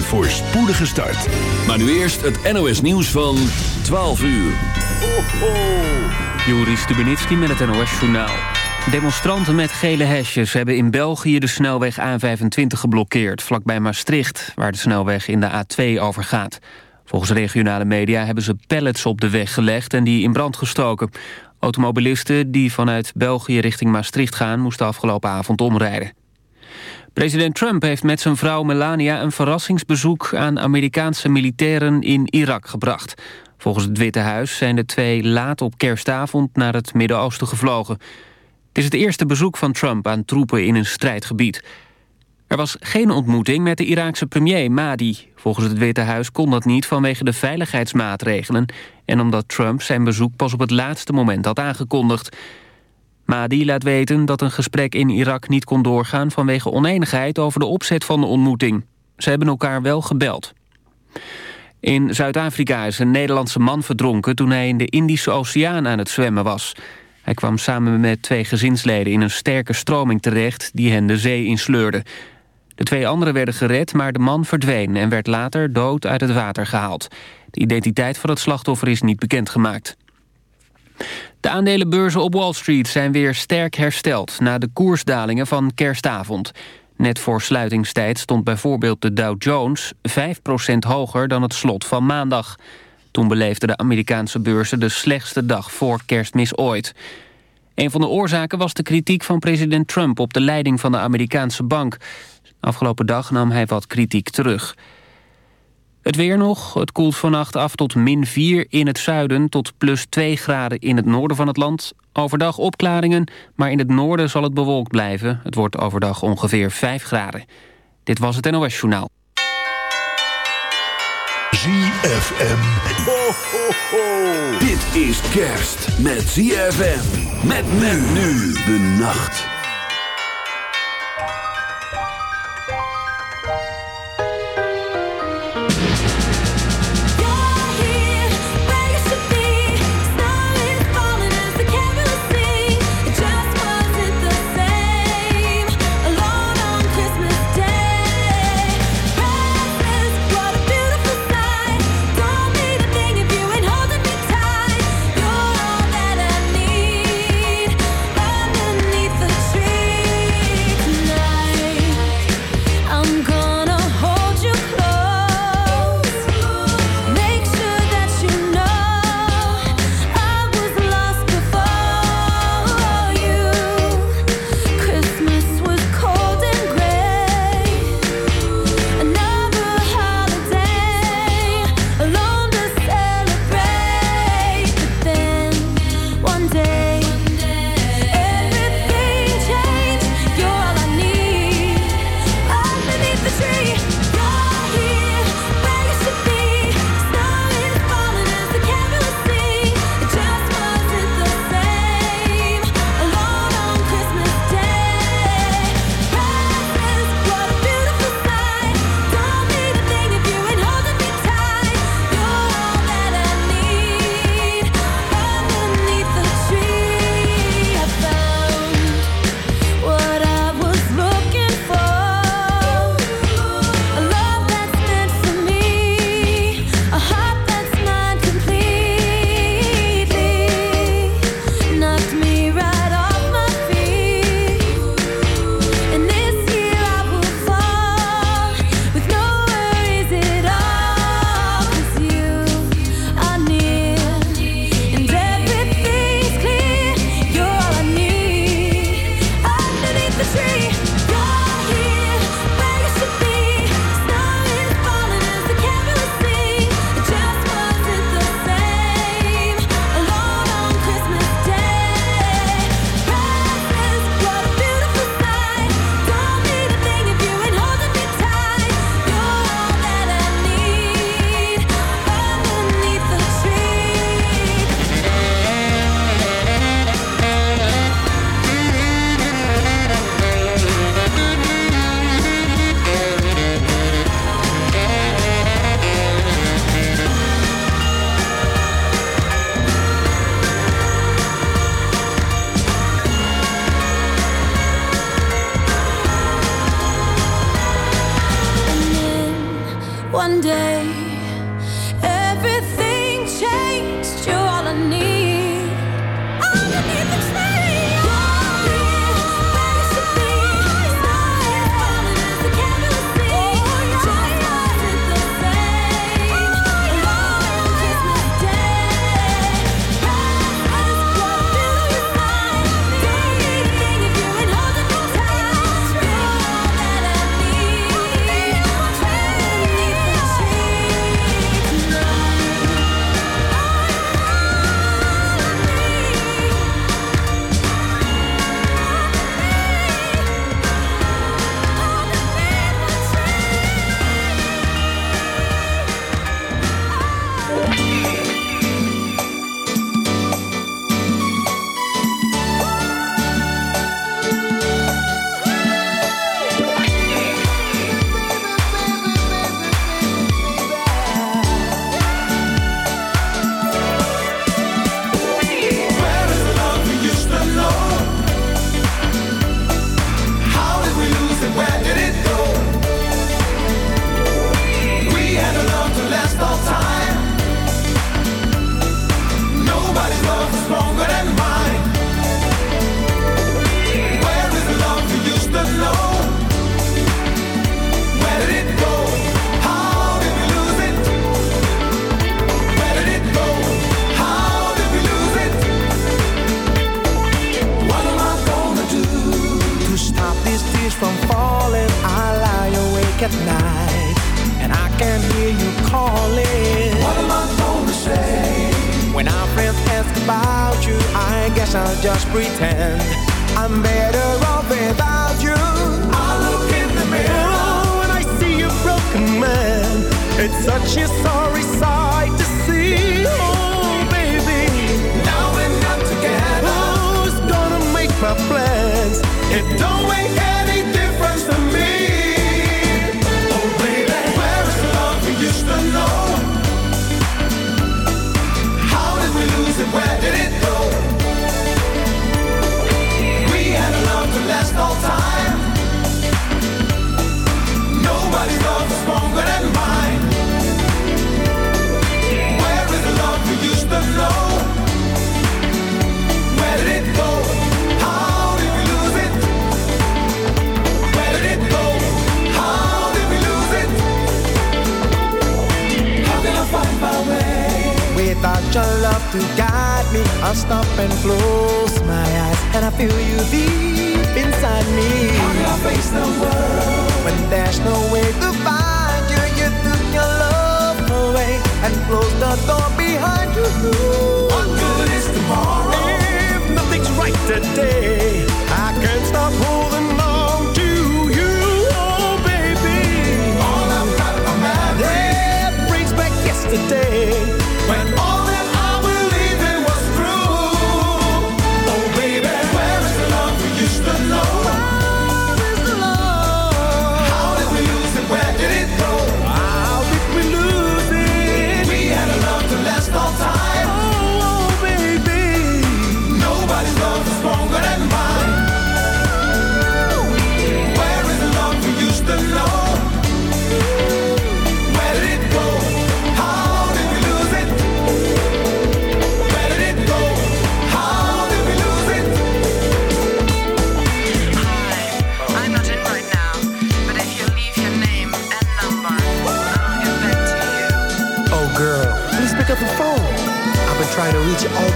Een voorspoedige start. Maar nu eerst het NOS nieuws van 12 uur. Ho, ho. Joris Stubenitski met het NOS-journaal. Demonstranten met gele hesjes hebben in België de snelweg A25 geblokkeerd... vlakbij Maastricht, waar de snelweg in de A2 overgaat. Volgens regionale media hebben ze pallets op de weg gelegd... en die in brand gestoken. Automobilisten die vanuit België richting Maastricht gaan... moesten afgelopen avond omrijden. President Trump heeft met zijn vrouw Melania een verrassingsbezoek aan Amerikaanse militairen in Irak gebracht. Volgens het Witte Huis zijn de twee laat op kerstavond naar het Midden-Oosten gevlogen. Het is het eerste bezoek van Trump aan troepen in een strijdgebied. Er was geen ontmoeting met de Iraakse premier Mahdi. Volgens het Witte Huis kon dat niet vanwege de veiligheidsmaatregelen... en omdat Trump zijn bezoek pas op het laatste moment had aangekondigd. Mahdi laat weten dat een gesprek in Irak niet kon doorgaan... vanwege oneenigheid over de opzet van de ontmoeting. Ze hebben elkaar wel gebeld. In Zuid-Afrika is een Nederlandse man verdronken... toen hij in de Indische Oceaan aan het zwemmen was. Hij kwam samen met twee gezinsleden in een sterke stroming terecht... die hen de zee insleurde. De twee anderen werden gered, maar de man verdween... en werd later dood uit het water gehaald. De identiteit van het slachtoffer is niet bekendgemaakt. De aandelenbeurzen op Wall Street zijn weer sterk hersteld... na de koersdalingen van kerstavond. Net voor sluitingstijd stond bijvoorbeeld de Dow Jones... 5% hoger dan het slot van maandag. Toen beleefden de Amerikaanse beurzen de slechtste dag voor kerstmis ooit. Een van de oorzaken was de kritiek van president Trump... op de leiding van de Amerikaanse bank. Afgelopen dag nam hij wat kritiek terug... Het weer nog. Het koelt vannacht af tot min 4 in het zuiden... tot plus 2 graden in het noorden van het land. Overdag opklaringen, maar in het noorden zal het bewolkt blijven. Het wordt overdag ongeveer 5 graden. Dit was het NOS Journaal. ZFM. Ho, ho, ho. Dit is kerst met ZFM. Met men nu de nacht.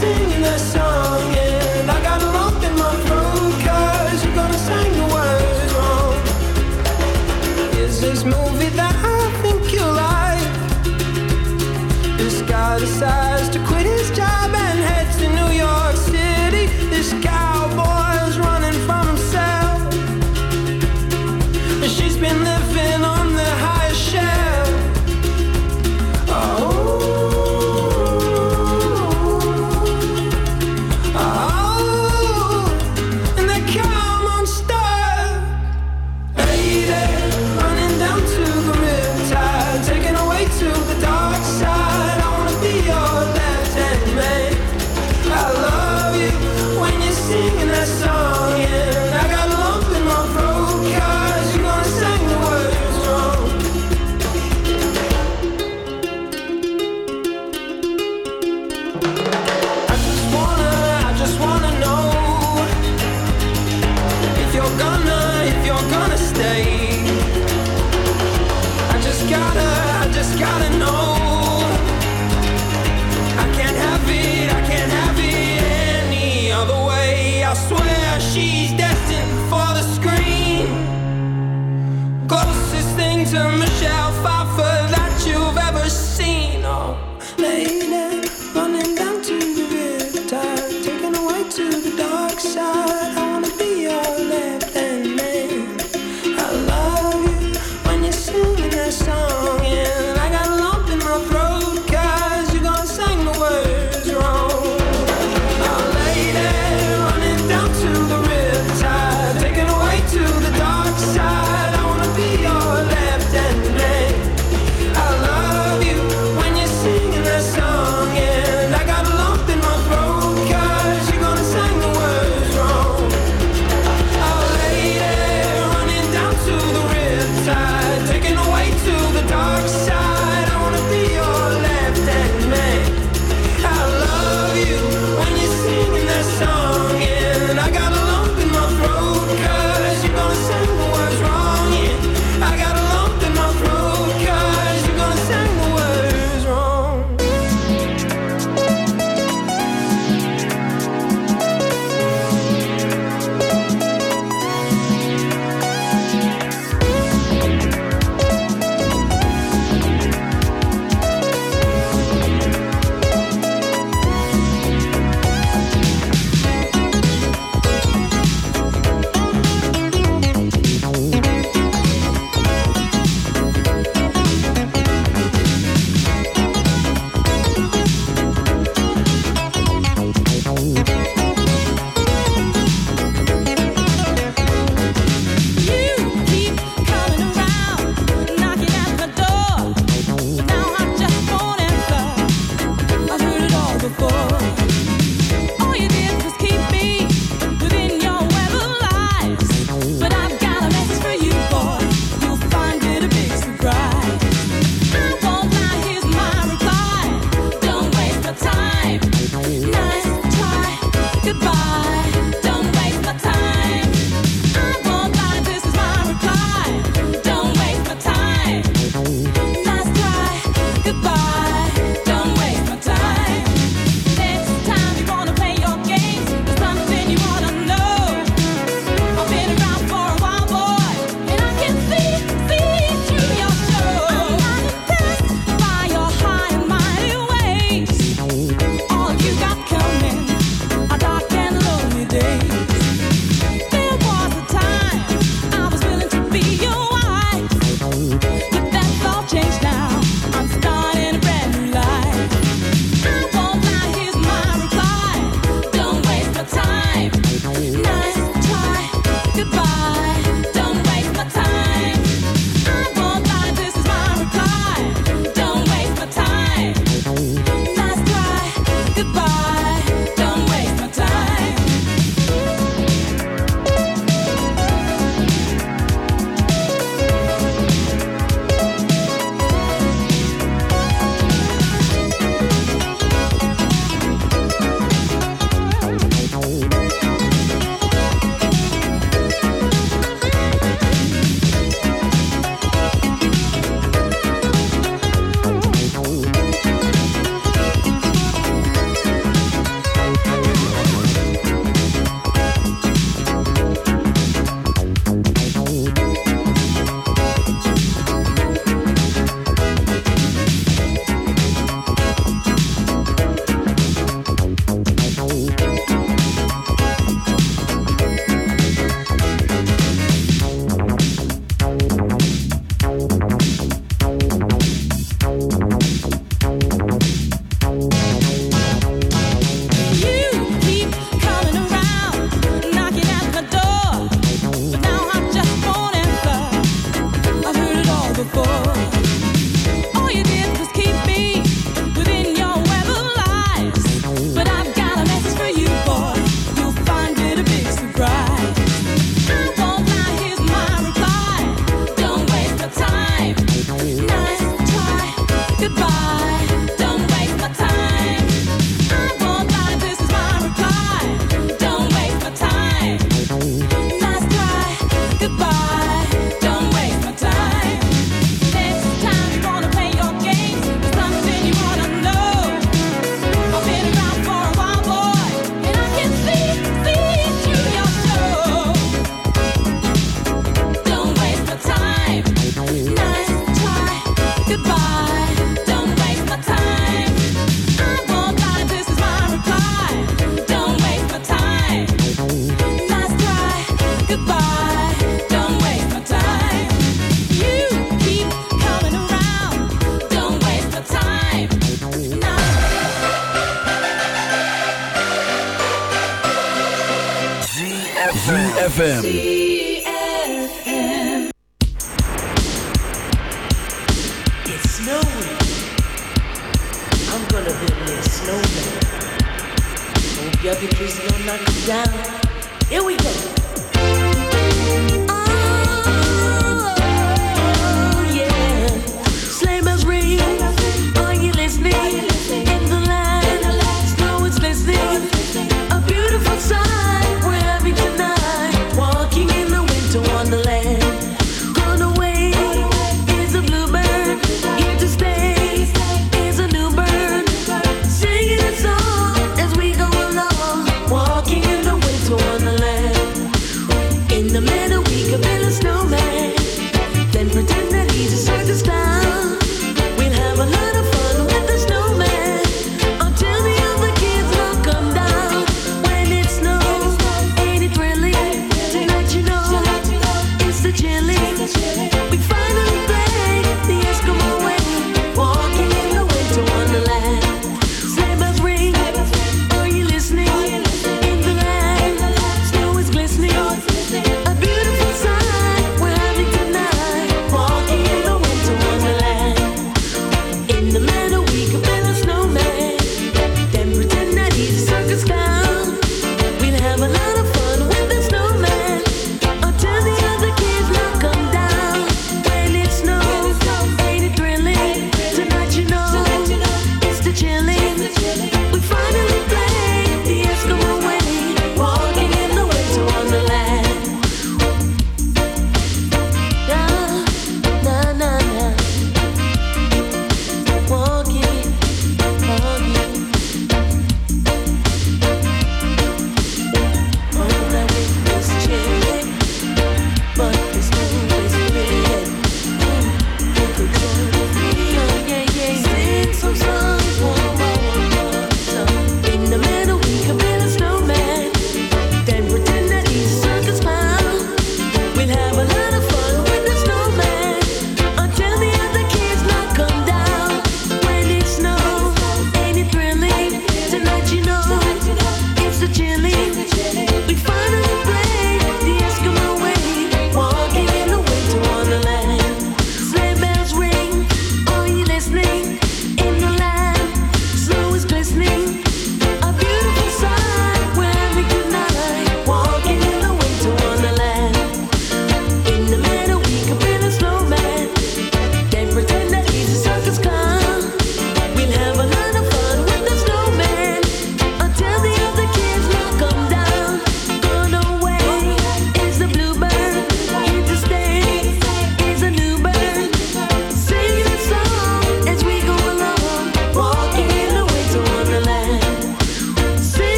see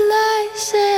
lies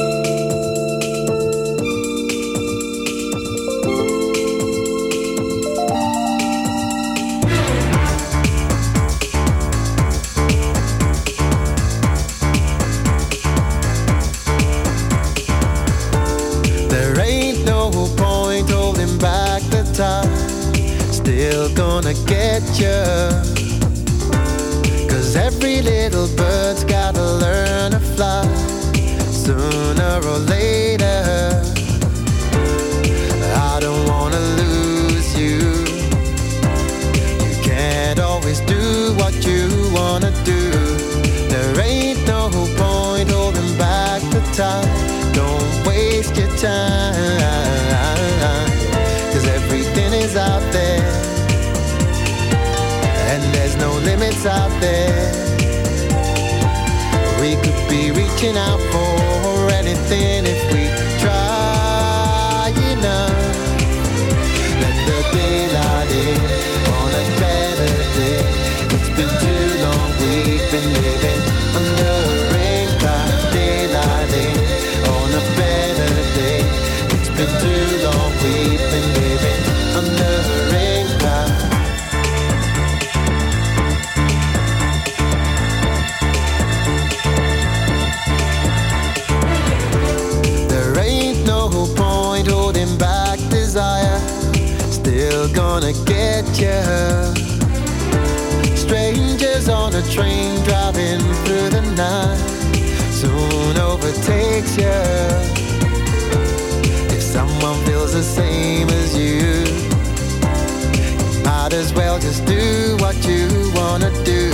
Might as well just do what you wanna do.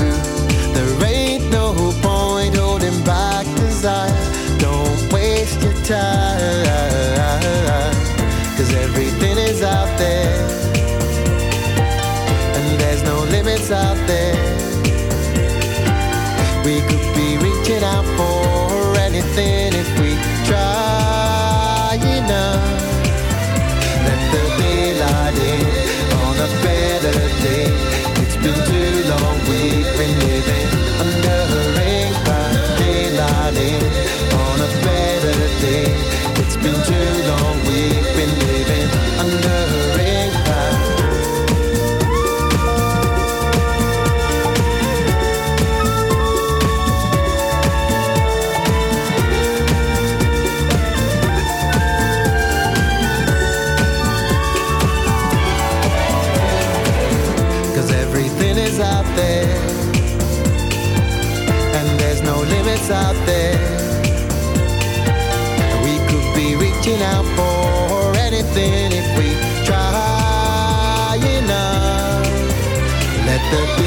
There ain't no point holding back desire. Don't waste your time. the